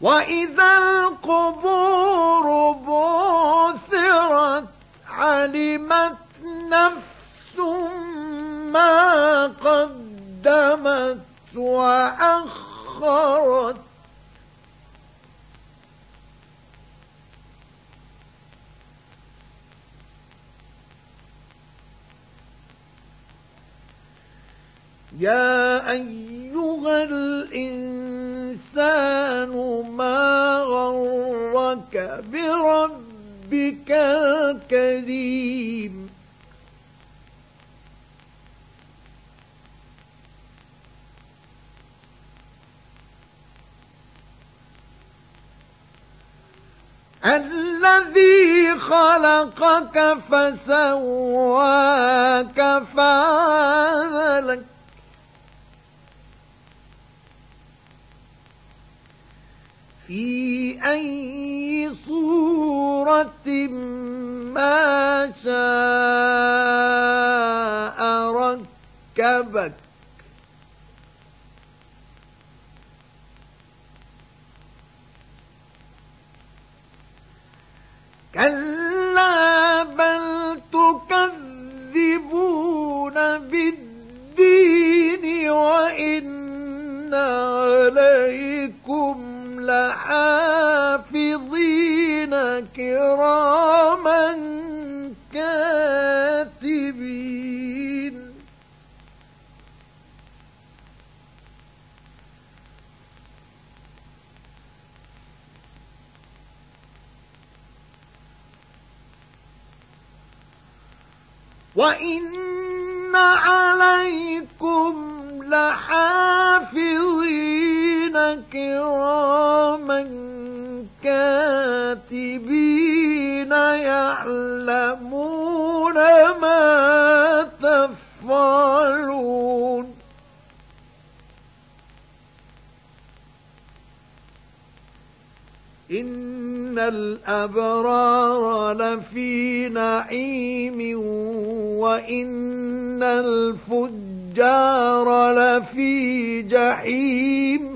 وإذا القبور بعثرت علمت نفس ما قدمت وأخرت. يا أيها الإنسان ما غرك بربك الكريم؟ الذي خلقك فسواك فعدلك في أي صورة ما شاء ركبك. كلا بل تكذبون بالدين وإن عليكم لحافظين كراما كاتبين. وإن عليكم لحافظين كراما كاتبين يعلمون ما تفعلون. إن الأبرار لفي نعيم وإن الفجار لفي جحيم.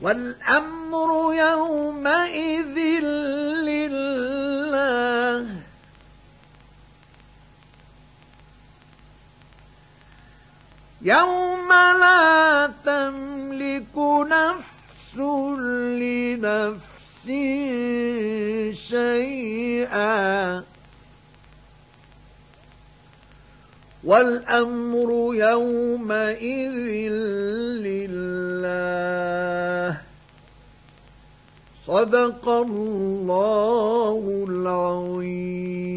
والأمر يومئذ لله. يوم لا تملك نفس لنفس شيئا. والأمر يومئذ لله. صدق الله العظيم.